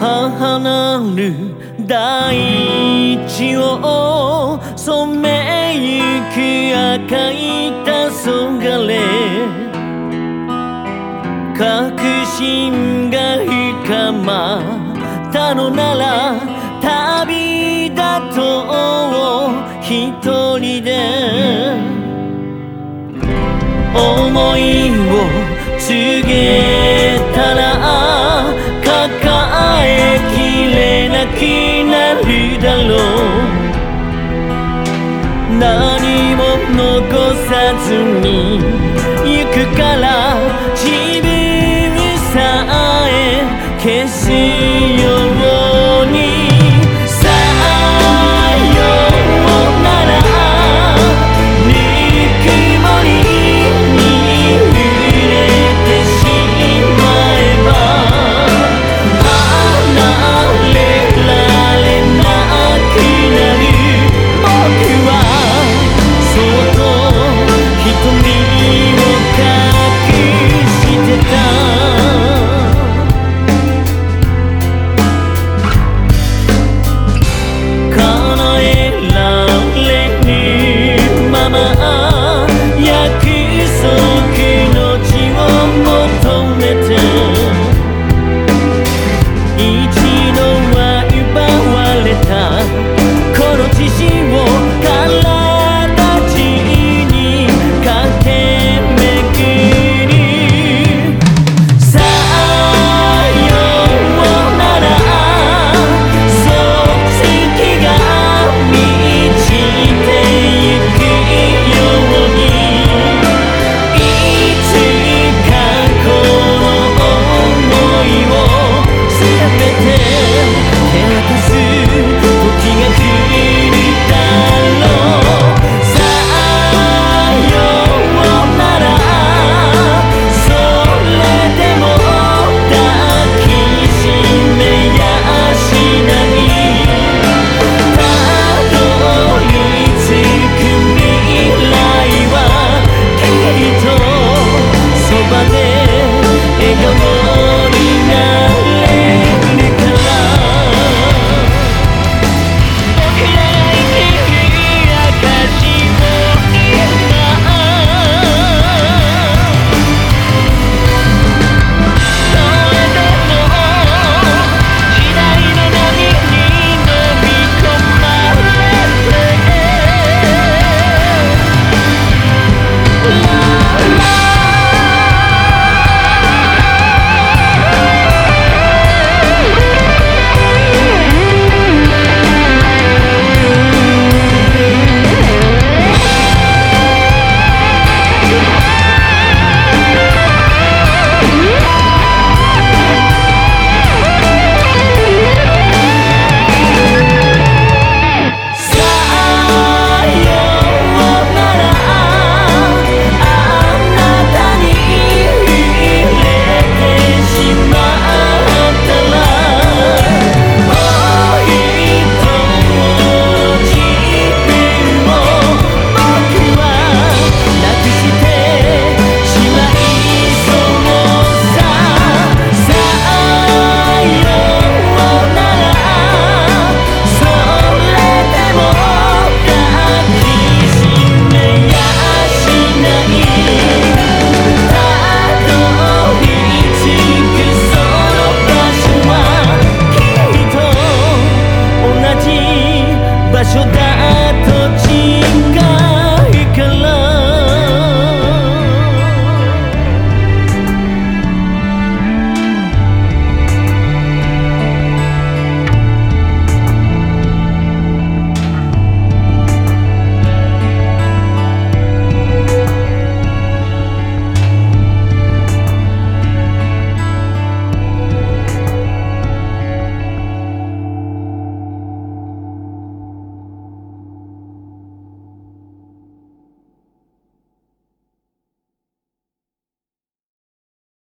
母なる大地を染めゆく赤い黄昏。確信が深まったのなら旅立とう。一人で。思いを告げずに行くから自分さえ消す